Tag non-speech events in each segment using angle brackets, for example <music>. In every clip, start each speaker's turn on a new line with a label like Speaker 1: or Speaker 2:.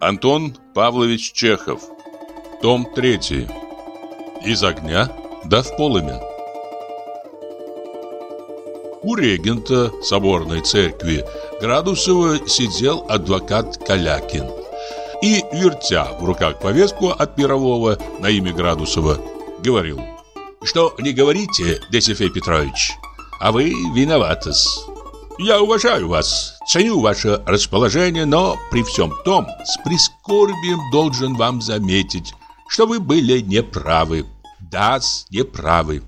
Speaker 1: Антон Павлович Чехов. Том 3. Из огня в полымя. У регента соборной церкви Градусова сидел адвокат Калякин. И, вертя в руках повестку от мирового на имя Градусова, говорил «Что не говорите, Десифей Петрович, а вы виноваты-с. Я уважаю вас, ценю ваше расположение, но при всем том, с прискорбием должен вам заметить, что вы были неправы. Да, неправы.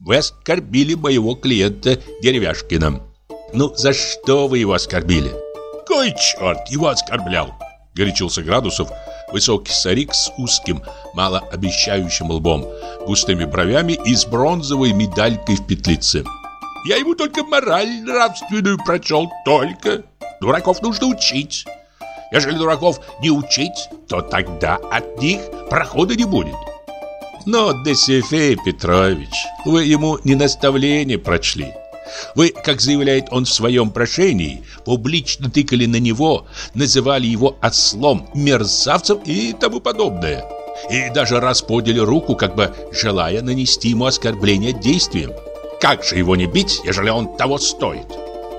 Speaker 1: Вы оскорбили моего клиента Деревяшкина. Ну, за что вы его оскорбили? Кой черт его оскорблял? Горячился Градусов, высокий старик с узким, малообещающим лбом, густыми бровями и с бронзовой медалькой в петлице. Я ему только мораль нравственную прочел, только. Дураков нужно учить. Если дураков не учить, то тогда от них прохода не будет. Но, Досифей Петрович, вы ему не наставление прочли. Вы, как заявляет он в своем прошении, публично тыкали на него, называли его ослом, мерзавцем и тому подобное. И даже раз подняли руку, как бы желая нанести ему оскорбление действием. Как же его не бить, ежели он того стоит?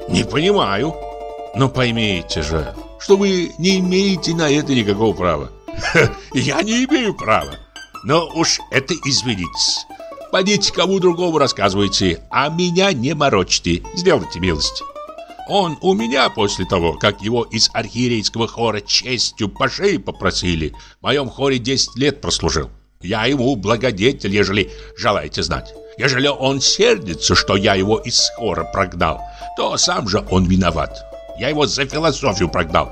Speaker 1: Не понимаю. Но поймите же, что вы не имеете на это никакого права. <laughs> я не имею права. Но уж это извините. Пойдите кому другому рассказывайте, а меня не морочьте. Сделайте милость. Он у меня после того, как его из архиерейского хора честью по шее попросили, в моем хоре 10 лет прослужил. Я ему благодетель, ежели желаете знать. Ежели он сердится, что я его из хора прогнал, то сам же он виноват. Я его за философию прогнал.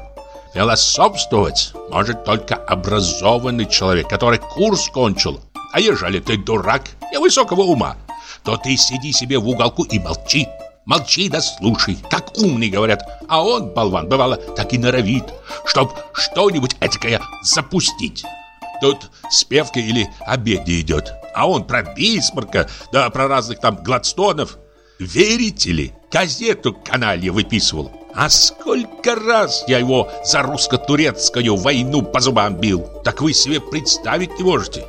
Speaker 1: Философствовать может только образованный человек, который курс кончил. А ежели ты дурак, невысокого ума, то ты сиди себе в уголку и молчи. Молчи да слушай, как умный говорят. А он, болван, бывало, так и норовит, чтоб что-нибудь этакое запустить. Тут спевка или обедня идет. А он про Бисмарка, да про разных там Гладстонов. Верите ли, газету каналье выписывал. А сколько раз я его за русско-турецкую войну по зубам бил, так вы себе представить не можете.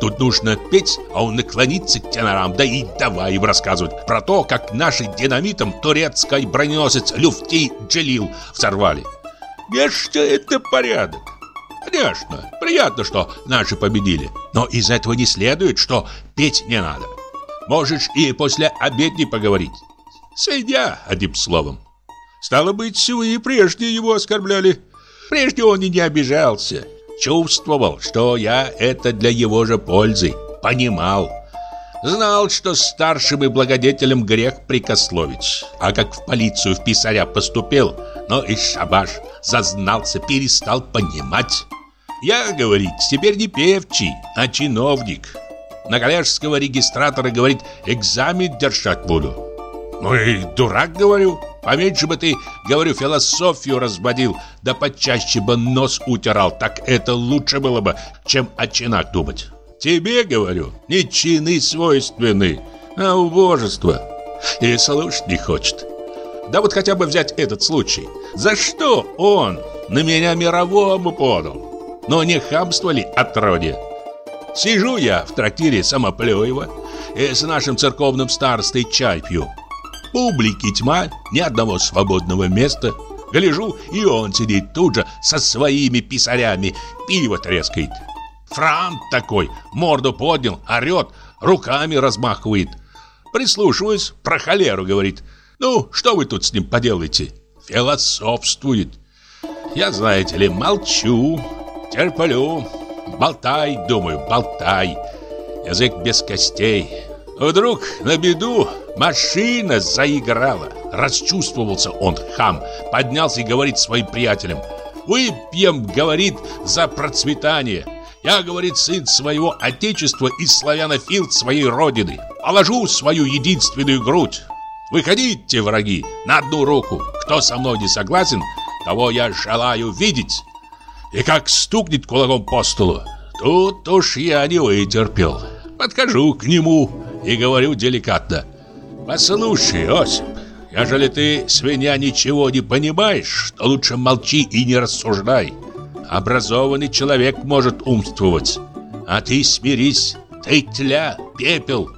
Speaker 1: Тут нужно петь, а он наклонится к тенорам, да и давай им рассказывать про то, как наши динамитом турецкий броненосец Люфти Джелил взорвали. Где это порядок? Конечно, приятно, что наши победили. Но из этого не следует, что петь не надо. Можешь и после обедни поговорить. Свинья, одним словом. Стало быть, вы и прежде его оскорбляли. Прежде он и не обижался. Чувствовал, что я это для его же пользы. Понимал. Знал, что старшим и благодетелем грех прикословить. А как в полицию в писаря поступил, но и шабаш, зазнался, перестал понимать. Я, говорит, теперь не певчий, а чиновник. На коллежского регистратора, говорит, экзамен держать буду. Ну и дурак, говорю. Поменьше бы ты, говорю, философию разводил, да почаще бы нос утирал. Так это лучше было бы, чем о чинах думать. Тебе, говорю, не чины свойственны, а убожество. И слушать не хочет. Да вот хотя бы взять этот случай. За что он на меня мировому подал? Но не хамство ли отродье? Сижу я в трактире Самоплеева и с нашим церковным старостой чай пью. Публики тьма, ни одного свободного места. Гляжу, и он сидит тут же со своими писарями, пиво трескает. Франт такой, морду поднял, орет, руками размахивает. Прислушиваюсь, про холеру говорит. Ну, что вы тут с ним поделаете? Философствует. Я, знаете ли, молчу, Терплю. Болтай, думаю, болтай. Язык без костей. Вдруг на беду машина заиграла. Расчувствовался он, хам. Поднялся и говорит своим приятелям. Выпьем, говорит, за процветание. Я, говорит, сын своего отечества и славянофил своей родины. Положу свою единственную грудь. Выходите, враги, на одну руку. Кто со мной не согласен, того я желаю видеть. И как стукнет кулаком по столу. Тут уж я не вытерпел. Подхожу к нему и говорю деликатно. «Послушай, Осип, ежели ты, свинья, ничего не понимаешь, то лучше молчи и не рассуждай. образованный человек может умствовать. А ты смирись, ты тля, пепел.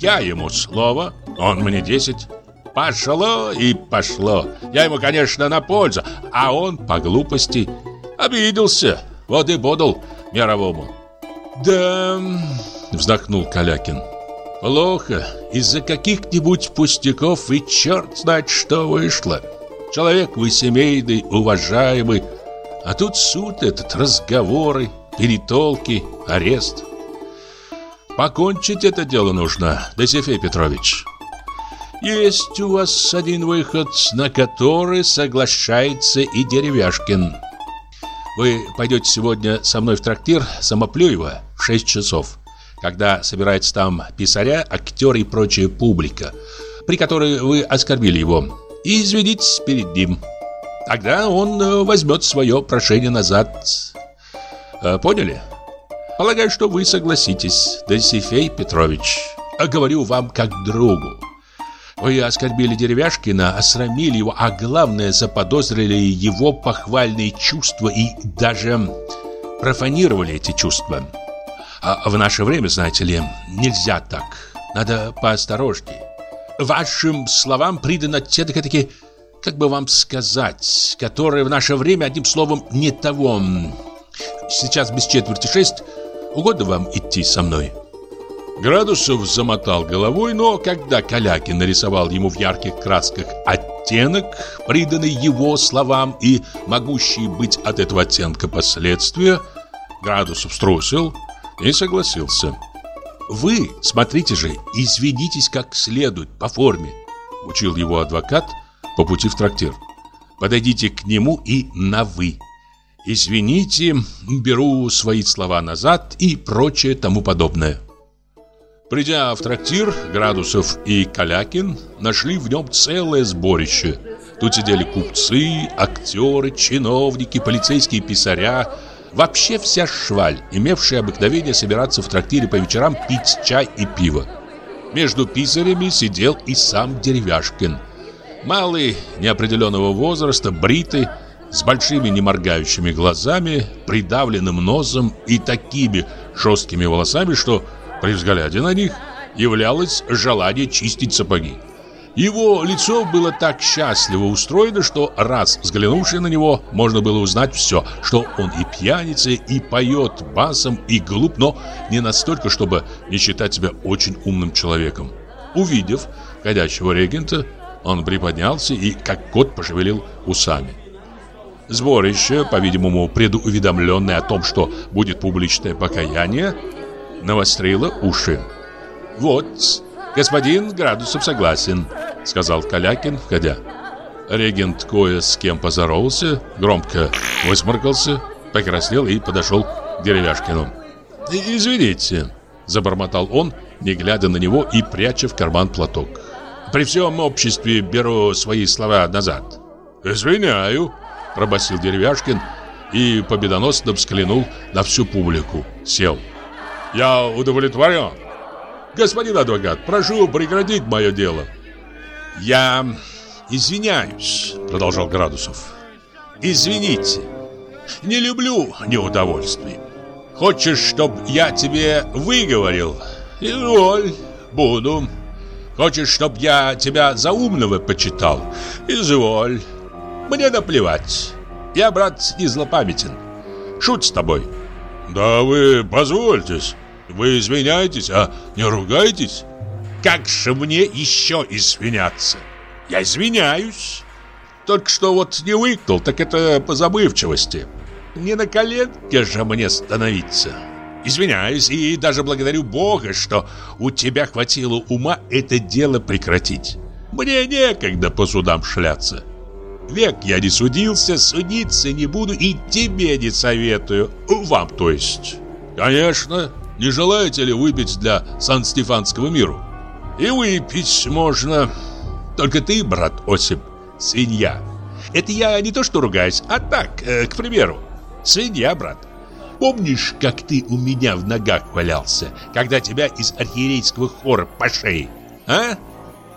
Speaker 1: Я ему слово, он мне десять. Пошло и пошло. Я ему, конечно, на пользу, а он по глупости обиделся. Вот и подал мировому. Да, вздохнул Калякин. Плохо. Из-за каких-нибудь пустяков и черт знает что вышло. Человек вы семейный, уважаемый, а тут суд этот, разговоры, перетолки, арест. Покончить это дело нужно, Досифей Петрович. Есть у вас один выход, на который соглашается и Деревяшкин. Вы пойдете сегодня со мной в трактир Самоплюева в 6 часов, когда собирается там писаря, актер и прочая публика, при которой вы оскорбили его, и извинитесь перед ним. Тогда он э, возьмет свое прошение назад. Э, поняли? Полагаю, что вы согласитесь, Досифей Петрович. Говорю вам как другу. Вы оскорбили Деревяшкина, осрамили его, а главное, заподозрили его похвальные чувства и даже профанировали эти чувства. А в наше время, знаете ли, нельзя так. Надо поосторожнее. Вашим словам придано все-таки, как бы вам сказать, которое в наше время, одним словом, не того. Сейчас без четверти шесть. Угодно вам идти со мной?» Градусов замотал головой, но когда Калякин нарисовал ему в ярких красках оттенок, приданный его словам и могущий быть от этого оттенка последствия, Градусов струсил и согласился. «Вы, смотрите же, извинитесь как следует, по форме», — учил его адвокат по пути в трактир. «Подойдите к нему и на «вы». «Извините, беру свои слова назад» и прочее тому подобное. Придя в трактир, Градусов и Калякин нашли в нем целое сборище. Тут сидели купцы, актеры, чиновники, полицейские писаря, вообще вся шваль, имевшая обыкновение собираться в трактире по вечерам пить чай и пиво. Между писарями сидел и сам Деревяшкин. Малый, неопределенного возраста, бритый, с большими неморгающими глазами, придавленным носом и такими жесткими волосами, что при взгляде на них являлось желание чистить сапоги. Его лицо было так счастливо устроено, что раз взглянувши на него, можно было узнать все, что он и пьяница, и поет басом, и глуп, но не настолько, чтобы не считать себя очень умным человеком. Увидев ходящего регента, он приподнялся и, как кот, пошевелил усами. Сборище, по-видимому, предуведомленное о том, что будет публичное покаяние, навострила уши. «Вот, господин Градусов согласен», — сказал Калякин, входя. Регент кое с кем поздоровался, громко высморкался, покраснел и подошел к деревяшкину. «Извините», — забормотал он, не глядя на него и пряча в карман платок. «При всем обществе беру свои слова назад». «Извиняю», — пробасил деревяшкин и победоносно взглянул на всю публику. Сел. Я удовлетворен. Господин адвокат, прошу прекратить мое дело. Я извиняюсь, продолжал Градусов. Извините. Не люблю неудовольствий. Хочешь, чтоб я тебе выговорил? Изволь, буду. Хочешь, чтоб я тебя за умного почитал? Изволь. Мне наплевать. Я, брат, не злопамятен. Шут с тобой. Да вы позвольтесь. Вы извиняетесь, а не ругаетесь? Как же мне еще извиняться? Я извиняюсь. Только что вот не выкнул, так это по забывчивости. Не на коленке же мне становиться. Извиняюсь и даже благодарю Бога, что у тебя хватило ума это дело прекратить. Мне некогда по судам шляться. Век я не судился, судиться не буду и тебе не советую. Вам, то есть. Конечно, не желаете ли выпить для Сан-Стефанского миру? И выпить можно. Только ты, брат Осип, свинья. Это я не то что ругаюсь, а так, э, к примеру. Свинья, брат. Помнишь, как ты у меня в ногах валялся, когда тебя из архиерейского хора по шее, а?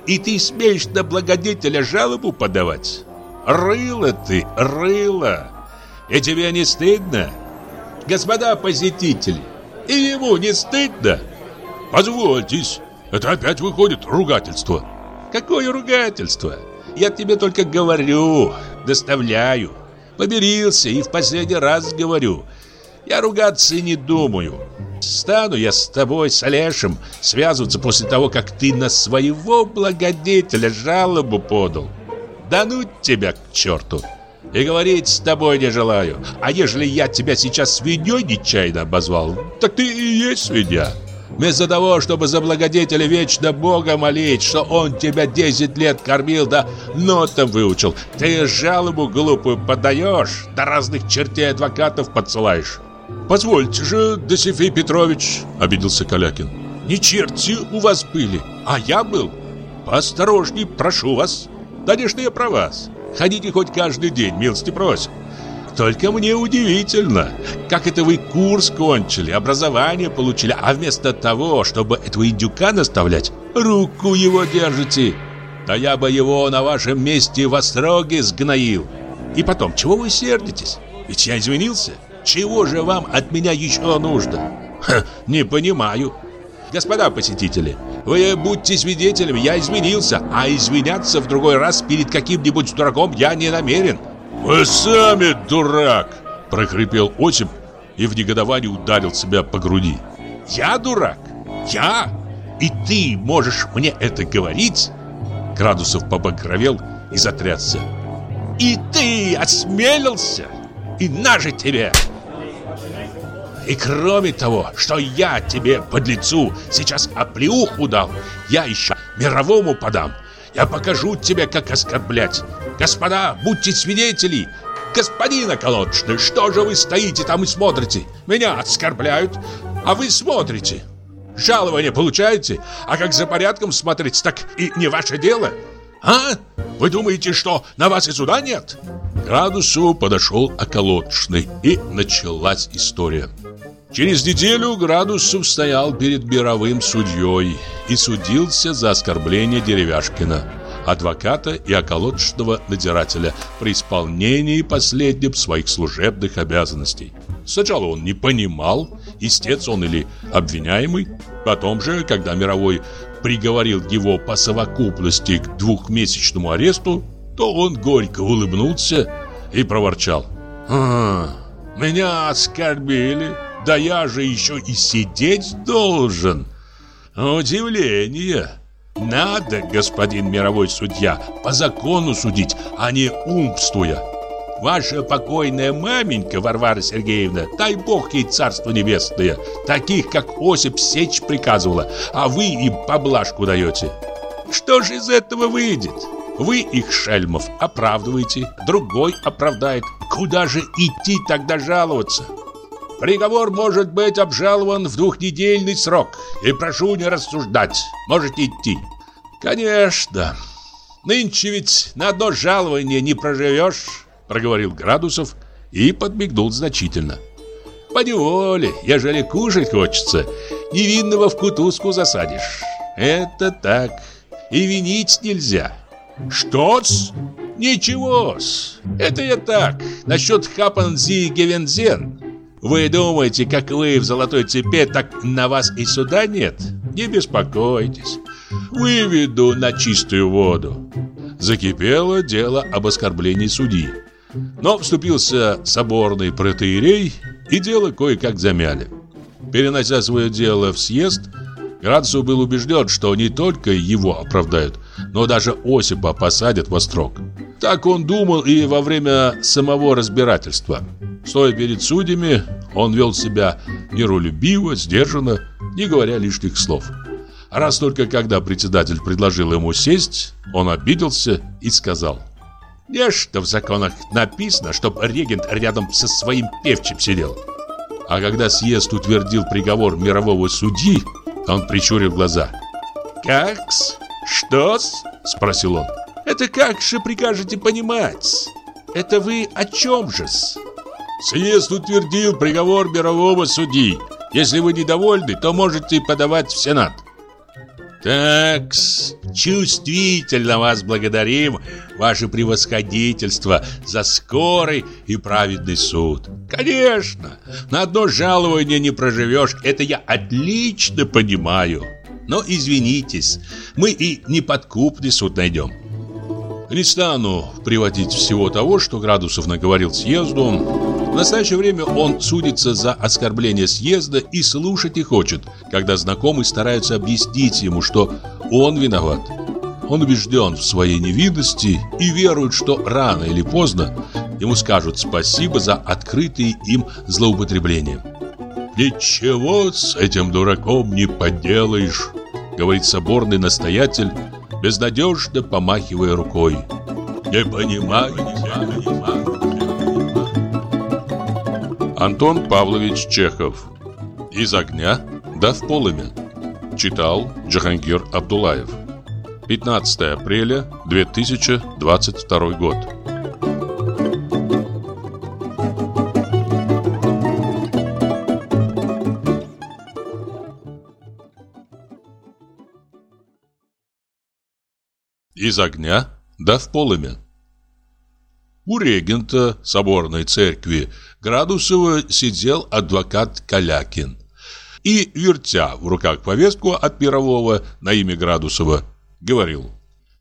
Speaker 1: И ты смеешь на благодетеля жалобу подавать? Рыло ты, рыло. И тебе не стыдно? Господа посетители, и ему не стыдно? Позвольтесь, это опять выходит ругательство. Какое ругательство? Я тебе только говорю, доставляю. Помирился и в последний раз говорю. Я ругаться не думаю. Стану я с тобой, с Олешем, связываться после того, как ты на своего благодетеля жалобу подал. Да ну тебя к черту! И говорить с тобой не желаю. А ежели я тебя сейчас свиньей нечаянно обозвал, так ты и есть свинья. Вместо того, чтобы за благодетеля вечно Бога молить, что он тебя 10 лет кормил, да нотам выучил, ты жалобу глупую подаешь, да разных чертей адвокатов подсылаешь. «Позвольте же, Досифей Петрович», — обиделся Калякин. «Не черти у вас были, а я был. Поосторожней, прошу вас. Я про вас. Ходите хоть каждый день, милости просим. Только мне удивительно, как это вы курс кончили, образование получили, а вместо того, чтобы этого индюка наставлять, руку его держите. Да я бы его на вашем месте в остроге сгноил. И потом, чего вы сердитесь? Ведь я извинился. Чего же вам от меня еще нужно? Ха, не понимаю. Господа посетители, вы будьте свидетелями, я извинился, а извиняться в другой раз перед каким-нибудь дураком я не намерен. Вы сами дурак, прохрипел Осип и в негодовании ударил себя по груди. Я дурак? Я? И ты можешь мне это говорить? Градусов побагровел и затрясся. И ты осмелился? И на же тебе! И кроме того, что я тебе, под лицу сейчас оплеуху дал, я еще мировому подам. Я покажу тебе, как оскорблять. Господа, будьте свидетели. Господин околоточный, что же вы стоите там и смотрите? Меня оскорбляют, а вы смотрите. Жалование получаете, а как за порядком смотреть, так и не ваше дело. А? Вы думаете, что на вас и суда нет? К градусу подошел околоточный, и началась история. Через неделю Градусов стоял перед мировым судьей и судился за оскорбление Деревяшкина, адвоката и околоточного надзирателя при исполнении последним своих служебных обязанностей. Сначала он не понимал, истец он или обвиняемый. Потом же, когда мировой приговорил его по совокупности к двухмесячному аресту, то он горько улыбнулся и проворчал. «А, меня оскорбили!» Да я же еще и сидеть должен. Удивление. Надо, господин мировой судья, по закону судить, а не умствуя. Ваша покойная маменька Варвара Сергеевна, дай бог ей царство небесное, таких, как Осип, сечь приказывала, а вы им поблажку даете. Что же из этого выйдет? Вы их, шельмов, оправдываете, другой оправдает. Куда же идти тогда жаловаться? Приговор может быть обжалован в двухнедельный срок. И прошу не рассуждать. Можете идти. Конечно. Нынче ведь на одно жалование не проживешь, проговорил Градусов и подмигнул значительно. По неволе, ежели кушать хочется, невинного в кутузку засадишь. Это так. И винить нельзя. Что-с? Ничего-с. Это я так, насчет Хапанзи Гевензен. Вы думаете, как вы в золотой цепи, так на вас и суда нет? Не беспокойтесь. Выведу на чистую воду. Закипело дело об оскорблении судьи. Но вступился соборный протеерей, и дело кое-как замяли. Перенося свое дело в съезд, Грацию был убежден, что не только его оправдают, но даже Осипа посадят во строк. Так он думал и во время самого разбирательства. Стоя перед судьями, он вел себя миролюбиво, сдержанно, не говоря лишних слов. Раз только когда председатель предложил ему сесть, он обиделся и сказал «Не что в законах написано, чтоб регент рядом со своим певчим сидел». А когда съезд утвердил приговор мирового судьи, он прищурил глаза. «Как-с? Что-с?» – спросил он. «Это как же прикажете понимать? Это вы о чем же-с?» Съезд утвердил приговор мирового судьи. Если вы недовольны, то можете подавать в Сенат. так чувствительно вас благодарим, ваше превосходительство, за скорый и праведный суд. Конечно, на одно жалование не проживешь, это я отлично понимаю. Но извинитесь, мы и неподкупный суд найдем. Не стану приводить всего того, что Градусов наговорил съезду. В настоящее время он судится за оскорбление съезда и слушать не хочет, когда знакомые стараются объяснить ему, что он виноват. Он убежден в своей невинности и верует, что рано или поздно ему скажут спасибо за открытые им злоупотребления. «Ничего с этим дураком не поделаешь», — говорит соборный настоятель, безнадежно помахивая рукой. «Не понимаю, не понимаю». Антон Павлович Чехов «Из огня да в полымя» Читал Джахангир Абдулаев 15 апреля 2022 год Из огня да в полымя. У регента соборной церкви Градусова сидел адвокат Калякин. И, вертя в руках повестку от мирового на имя Градусова, говорил.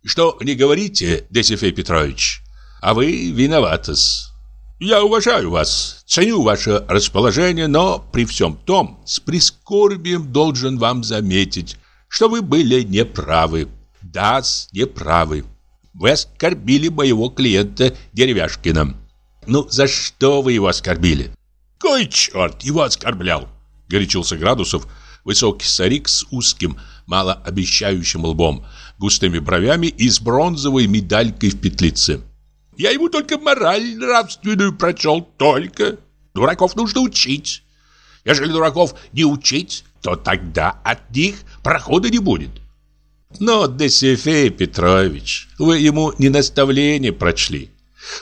Speaker 1: «Что не говорите, Десифей Петрович, а вы виноваты-с. Я уважаю вас, ценю ваше расположение, но при всем том, с прискорбием должен вам заметить, что вы были неправы. Да, неправы. Вы оскорбили моего клиента Деревяшкина. Ну, за что вы его оскорбили? Кой черт его оскорблял? Горячился Градусов, высокий старик с узким, малообещающим лбом, густыми бровями и с бронзовой медалькой в петлице. Я ему только мораль нравственную прочел, только. Дураков нужно учить. Если дураков не учить, то тогда от них прохода не будет. Но, Досифей Петрович, вы ему не наставление прочли.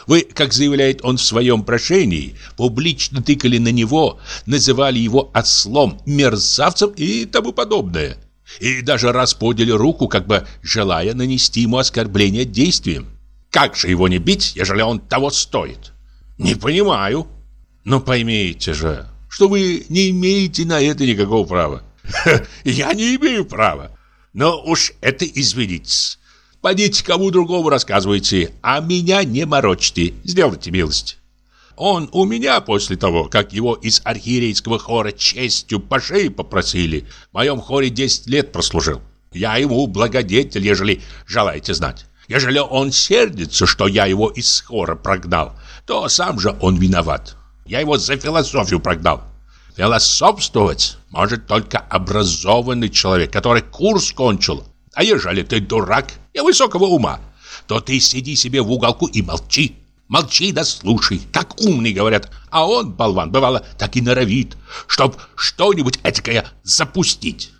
Speaker 1: Вы, как заявляет он в своем прошении, публично тыкали на него, называли его ослом, мерзавцем и тому подобное. И даже раз подняли руку, как бы желая нанести ему оскорбление действием. Как же его не бить, ежели он того стоит? Не понимаю. Но поймите же, что вы не имеете на это никакого права. <laughs> Я не имею права. Но уж это извините. Пойдите кому другому рассказывайте, а меня не морочьте. Сделайте милость. Он у меня после того, как его из архиерейского хора честью по шее попросили, в моем хоре 10 лет прослужил. Я ему благодетель, ежели желаете знать. Ежели он сердится, что я его из хора прогнал, то сам же он виноват. Я его за философию прогнал. Философствовать может только образованный человек, который курс кончил. А ежели ты дурак и высокого ума, то ты сиди себе в уголку и молчи. Молчи да слушай, как умный говорят. А он, болван, бывало, так и норовит, чтоб что-нибудь этакое запустить.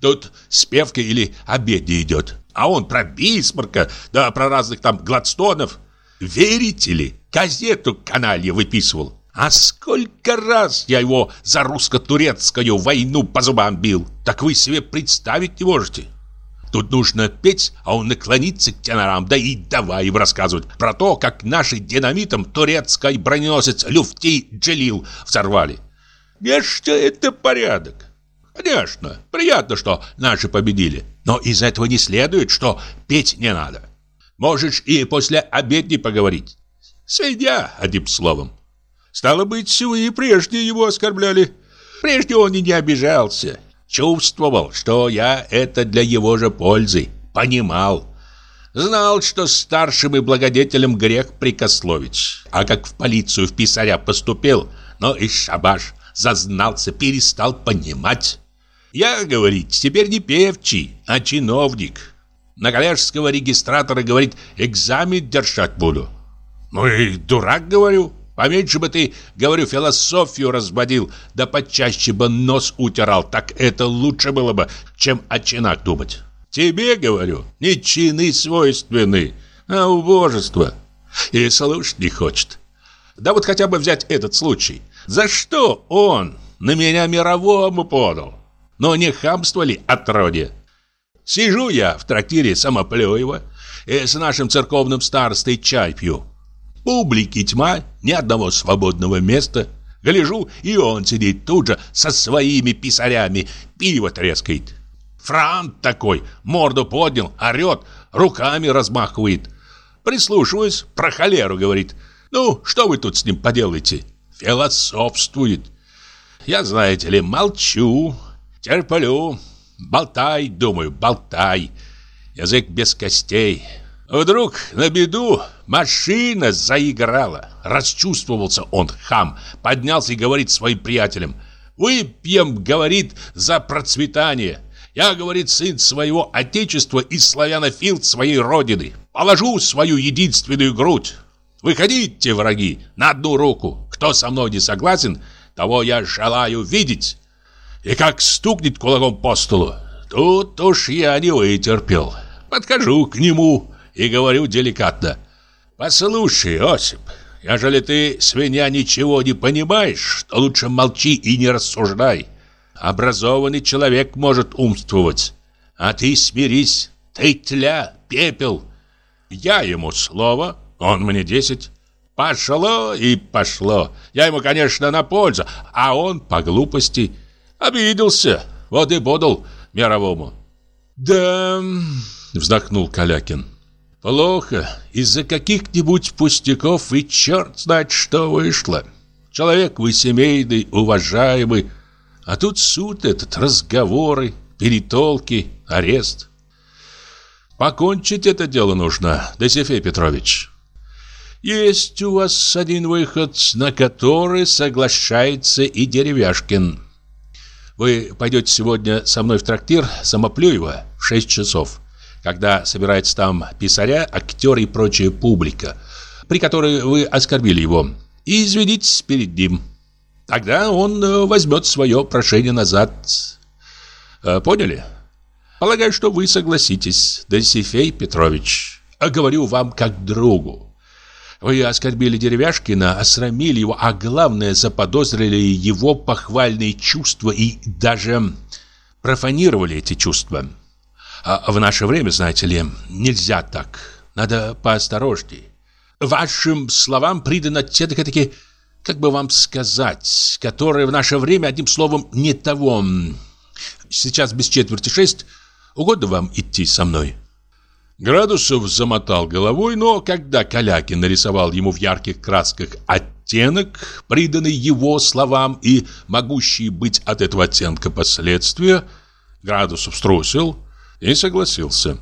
Speaker 1: Тут спевка или обедня идет, а он про Бисмарка, да про разных там Гладстонов. Верите ли, газету каналье выписывал. А сколько раз я его за русско-турецкую войну по зубам бил, так вы себе представить не можете. Тут нужно петь, а он наклонится к тенорам, да и давай им рассказывать про то, как наши динамитом турецкий броненосец Люфти Джелил взорвали. Нечто это порядок. Конечно, приятно, что наши победили, но из этого не следует, что петь не надо. Можешь и после обедни поговорить. Сведя, одним словом. Стало быть, вы и прежде его оскорбляли. Прежде он и не обижался. Чувствовал, что я это для его же пользы. Понимал. Знал, что старшим и благодетелем грех прикословить. А как в полицию в писаря поступил, но и шабаш зазнался, перестал понимать. Я, говорит, теперь не певчий, а чиновник. На коллежского регистратора, говорит, экзамен держать буду. Ну и дурак, говорю. Поменьше бы ты, говорю, философию разводил, да почаще бы нос утирал, так это лучше было бы, чем о чинах думать. Тебе, говорю, не чины свойственны, а убожество. И слушать не хочет. Да вот хотя бы взять этот случай. За что он на меня мировому подал? Но не хамство ли отродье? Сижу я в трактире Самоплеева и с нашим церковным старостой чай пью. Публики тьма, ни одного свободного места. Гляжу, и он сидит тут же со своими писарями, пиво трескает. Франт такой, морду поднял, орет, руками размахивает. Прислушиваюсь, про холеру говорит. Ну, что вы тут с ним поделаете? Философствует. Я, знаете ли, молчу, терплю, болтай, думаю, болтай. Язык без костей. Вдруг на беду машина заиграла. Расчувствовался он, хам, поднялся и говорит своим приятелям. «Выпьем, — говорит, — за процветание. Я, — говорит, — сын своего отечества и славянофил своей родины. Положу свою единственную грудь. Выходите, враги, на одну руку. Кто со мной не согласен, того я желаю видеть». И как стукнет кулаком по столу, тут уж я не вытерпел. Подхожу к нему и говорю деликатно. «Послушай, Осип, ежели ты, свинья, ничего не понимаешь, то лучше молчи и не рассуждай. Образованный человек может умствовать, а ты смирись, ты тля, пепел. Я ему слово, он мне десять. Пошло и пошло. Я ему, конечно, на пользу, а он по глупости обиделся. Вот и подал мировому. «Да...» — вздохнул Калякин. Плохо. Из-за каких-нибудь пустяков и черт знает что вышло. Человек вы семейный, уважаемый. А тут суд этот, разговоры, перетолки, арест. Покончить это дело нужно, Досифей Петрович. Есть у вас один выход, на который соглашается и Деревяшкин. Вы пойдете сегодня со мной в трактир Самоплюева в 6 часов когда собирается там писаря, актер и прочая публика, при которой вы оскорбили его, и извинитесь перед ним. Тогда он э, возьмет свое прошение назад. Э, поняли? Полагаю, что вы согласитесь, Досифей Петрович. А говорю вам как другу. Вы оскорбили Деревяшкина, осрамили его, а главное, заподозрили его похвальные чувства и даже профанировали эти чувства. А в наше время, знаете ли, нельзя так. Надо поосторожней. Вашим словам придано те-таки, как бы вам сказать, которые в наше время, одним словом, не того. Сейчас без четверти шесть. Угодно вам идти со мной?» Градусов замотал головой, но когда Калякин нарисовал ему в ярких красках оттенок, приданный его словам и могущие быть от этого оттенка последствия, Градусов струсил, и согласился.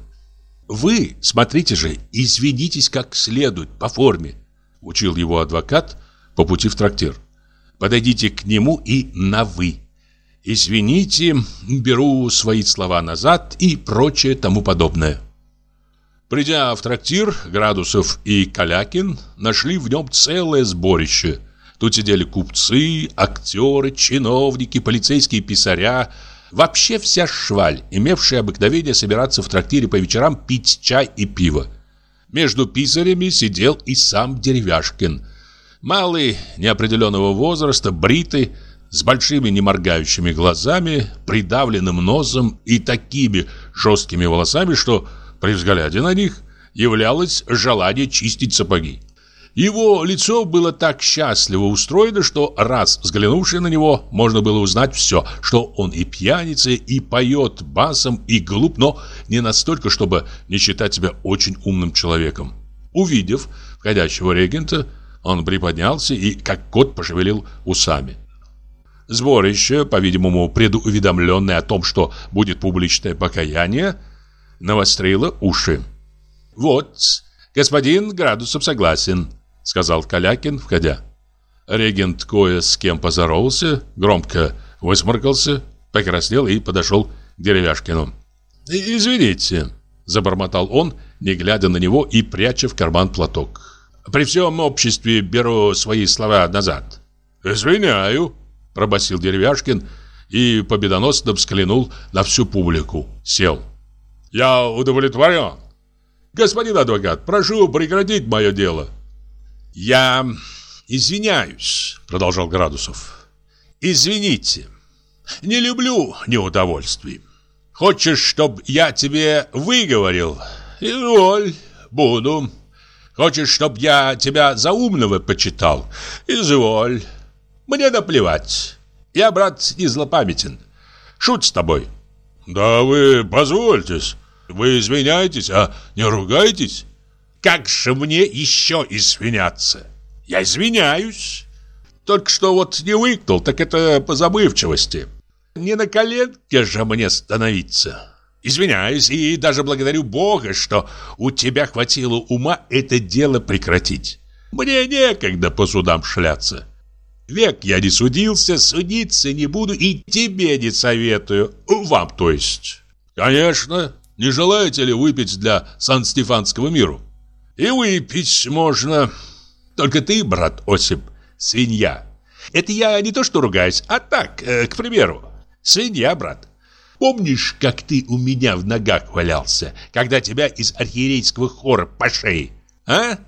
Speaker 1: «Вы, смотрите же, извинитесь как следует, по форме», учил его адвокат по пути в трактир. «Подойдите к нему и на «вы». «Извините, беру свои слова назад» и прочее тому подобное. Придя в трактир, Градусов и Калякин нашли в нем целое сборище. Тут сидели купцы, актеры, чиновники, полицейские писаря, Вообще вся шваль, имевшая обыкновение собираться в трактире по вечерам пить чай и пиво. Между писарями сидел и сам Деревяшкин. Малый, неопределенного возраста, бритый, с большими неморгающими глазами, придавленным носом и такими жесткими волосами, что при взгляде на них являлось желание чистить сапоги. Его лицо было так счастливо устроено, что раз взглянувши на него, можно было узнать все, что он и пьяница, и поет басом, и глуп, но не настолько, чтобы не считать себя очень умным человеком. Увидев входящего регента, он приподнялся и, как кот, пошевелил усами. Сборище, по-видимому, предуведомленное о том, что будет публичное покаяние, навострило уши. «Вот, господин Градусов согласен», — сказал Калякин, входя. Регент кое с кем поздоровался, громко высморкался, покраснел и подошел к Деревяшкину. «Извините», — забормотал он, не глядя на него и пряча в карман платок. «При всем обществе беру свои слова назад». «Извиняю», — пробасил Деревяшкин и победоносно взглянул на всю публику. Сел. «Я удовлетворен. Господин адвокат, прошу прекратить мое дело». «Я извиняюсь», — продолжал Градусов. «Извините, не люблю неудовольствий. Хочешь, чтоб я тебе выговорил? Изволь, буду. Хочешь, чтоб я тебя за умного почитал? Изволь. Мне наплевать. Я, брат, не злопамятен. Шут с тобой. Да вы позвольтесь. Вы извиняетесь, а не ругаетесь? Как же мне еще извиняться? Я извиняюсь. Только что вот не выкнул, так это по забывчивости. Не на коленке же мне становиться. Извиняюсь и даже благодарю Бога, что у тебя хватило ума это дело прекратить. Мне некогда по судам шляться. Век я не судился, судиться не буду и тебе не советую. Вам, то есть. Конечно. Не желаете ли выпить для Сан-Стефанского миру? И выпить можно. Только ты, брат Осип, свинья. Это я не то что ругаюсь, а так, э, к примеру. Свинья, брат. Помнишь, как ты у меня в ногах валялся, когда тебя из архиерейского хора по шее, а?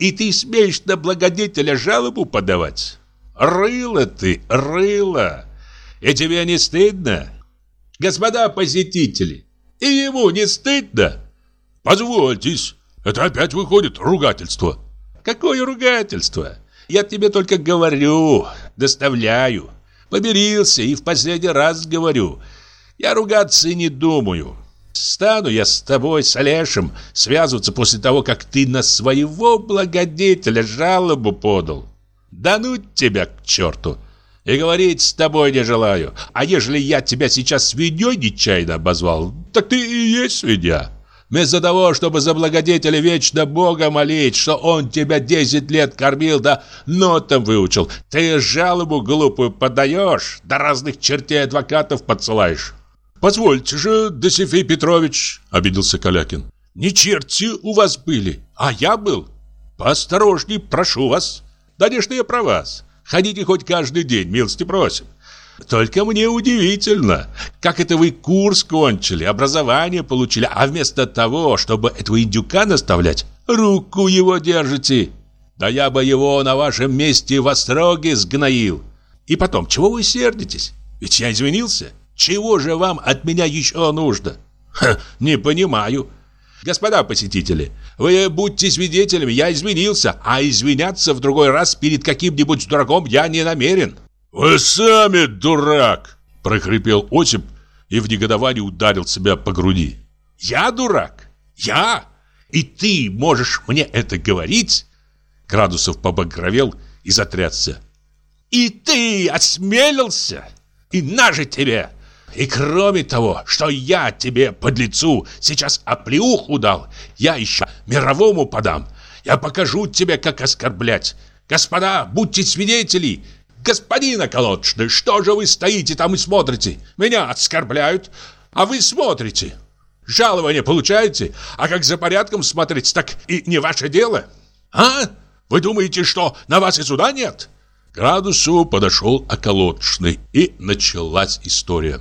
Speaker 1: И ты смеешь на благодетеля жалобу подавать? Рыло ты, рыло. И тебе не стыдно? Господа посетители, и ему не стыдно? Позвольтесь, это опять выходит ругательство. Какое ругательство? Я тебе только говорю, доставляю. Помирился и в последний раз говорю. Я ругаться не думаю. Стану я с тобой, с Олешем, связываться после того, как ты на своего благодетеля жалобу подал. Да ну тебя к черту! И говорить с тобой не желаю. А ежели я тебя сейчас свиньей нечаянно обозвал, так ты и есть свинья. Вместо того, чтобы за благодетеля вечно Бога молить, что он тебя 10 лет кормил, да нотам выучил, ты жалобу глупую подаешь, да разных чертей адвокатов подсылаешь. «Позвольте же, Досифей Петрович», — обиделся Калякин. «Не черти у вас были, а я был. Поосторожней, прошу вас. Да не я про вас. Ходите хоть каждый день, милости просим. Только мне удивительно, как это вы курс кончили, образование получили, а вместо того, чтобы этого индюка наставлять, руку его держите. Да я бы его на вашем месте в остроге сгноил. И потом, чего вы сердитесь? Ведь я извинился. Чего же вам от меня еще нужно? Ха, не понимаю. Господа посетители, вы будьте свидетелями, я извинился, а извиняться в другой раз перед каким-нибудь дураком я не намерен. «Вы сами дурак!» – прохрипел Осип и в негодовании ударил себя по груди. «Я дурак? Я? И ты можешь мне это говорить?» Градусов побагровел и затрясся. «И ты осмелился? И на же тебе! И кроме того, что я тебе, под лицу сейчас оплеуху дал, я еще мировому подам. Я покажу тебе, как оскорблять. Господа, будьте свидетели, «Господин околоточный, что же вы стоите там и смотрите? Меня оскорбляют, а вы смотрите. Жалование получаете, а как за порядком смотреть, так и не ваше дело. А? Вы думаете, что на вас и суда нет?» К градусу подошел околоточный, и началась история.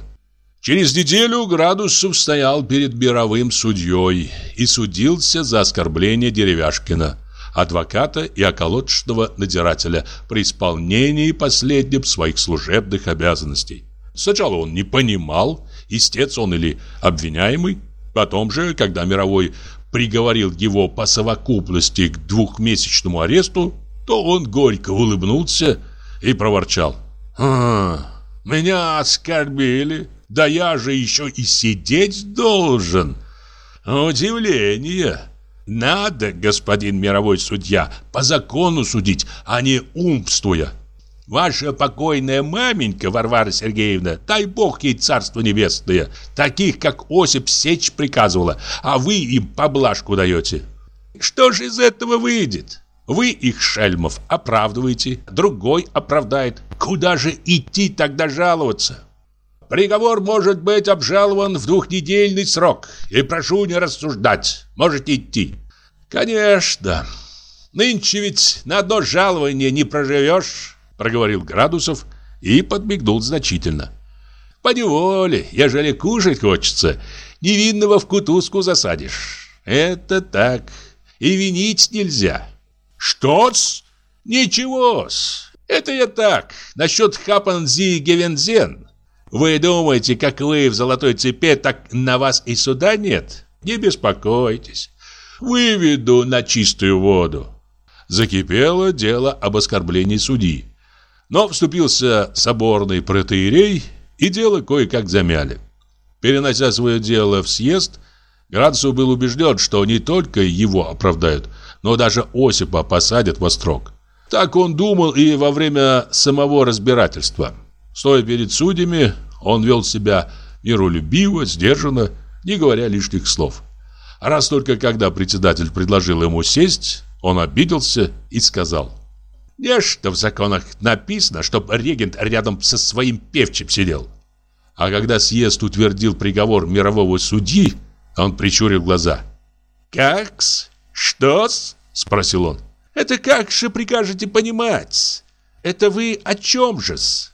Speaker 1: Через неделю Градусов стоял перед мировым судьей и судился за оскорбление Деревяшкина адвоката и околоточного надзирателя при исполнении последним своих служебных обязанностей. Сначала он не понимал, истец он или обвиняемый. Потом же, когда мировой приговорил его по совокупности к двухмесячному аресту, то он горько улыбнулся и проворчал. «А, меня оскорбили, да я же еще и сидеть должен. Удивление!» Надо, господин мировой судья, по закону судить, а не умствуя. Ваша покойная маменька, Варвара Сергеевна, дай бог ей царство небесное, таких, как Осип, сечь приказывала, а вы им поблажку даете. Что же из этого выйдет? Вы их, шельмов, оправдываете, другой оправдает. Куда же идти тогда жаловаться? Приговор может быть обжалован в двухнедельный срок. И прошу не рассуждать. Можете идти. Конечно. Нынче ведь на одно жалование не проживешь, проговорил Градусов и подмигнул значительно. По неволе, ежели кушать хочется, невинного в кутузку засадишь. Это так. И винить нельзя. Что-с? Ничего-с. Это я так, насчет Хапанзи Гевензен. Вы думаете, как вы в золотой цепи, так на вас и суда нет? Не беспокойтесь. Выведу на чистую воду. Закипело дело об оскорблении судьи. Но вступился соборный протеерей, и дело кое-как замяли. Перенося свое дело в съезд, Градусов был убежден, что не только его оправдают, но даже Осипа посадят во строк. Так он думал и во время самого разбирательства. Стоя перед судьями, он вел себя миролюбиво, сдержанно, не говоря лишних слов. Раз только когда председатель предложил ему сесть, он обиделся и сказал «Не что в законах написано, чтоб регент рядом со своим певчим сидел». А когда съезд утвердил приговор мирового судьи, он прищурил глаза. «Как-с? Что-с?» – спросил он. «Это как же прикажете понимать? Это вы о чем же-с?»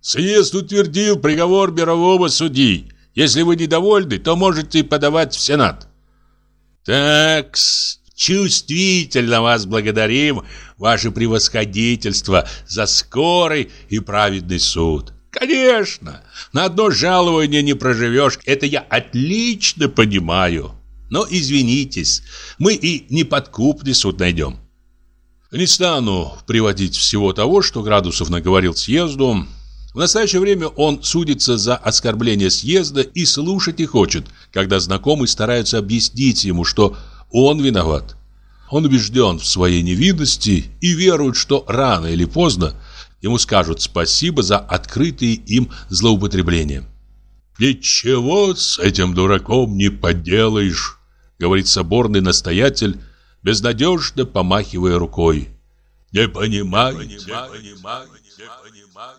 Speaker 1: «Съезд утвердил приговор мирового судьи. Если вы недовольны, то можете подавать в Сенат». «Так-с, чувствительно вас благодарим, ваше превосходительство, за скорый и праведный суд». Конечно, на одно жалование не проживешь, это я отлично понимаю. Но извинитесь, мы и неподкупный суд найдем. Не стану приводить всего того, что Градусов наговорил съезду. В настоящее время он судится за оскорбление съезда и слушать не хочет, когда знакомые стараются объяснить ему, что он виноват. Он убежден в своей невинности и верует, что рано или поздно ему скажут спасибо за открытые им злоупотребления. «Ничего с этим дураком не поделаешь», — говорит соборный настоятель, безнадежно помахивая рукой. «Не понимаете, не понимаете, не понимаете».